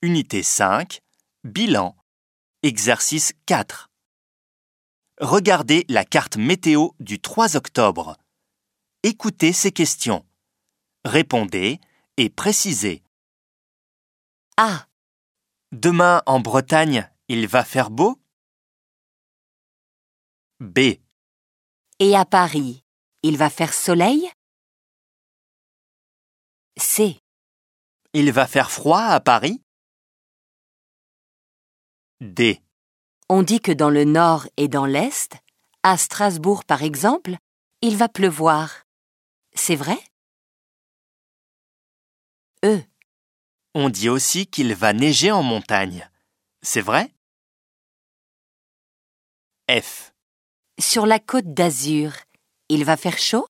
Unité 5, bilan. Exercice 4. Regardez la carte météo du 3 octobre. Écoutez ces questions. Répondez et précisez. A. Demain en Bretagne, il va faire beau? B. Et à Paris, il va faire soleil? C. Il va faire froid à Paris? D. On dit que dans le nord et dans l'est, à Strasbourg par exemple, il va pleuvoir. C'est vrai? E. On dit aussi qu'il va neiger en montagne. C'est vrai? F. Sur la côte d'Azur, il va faire chaud?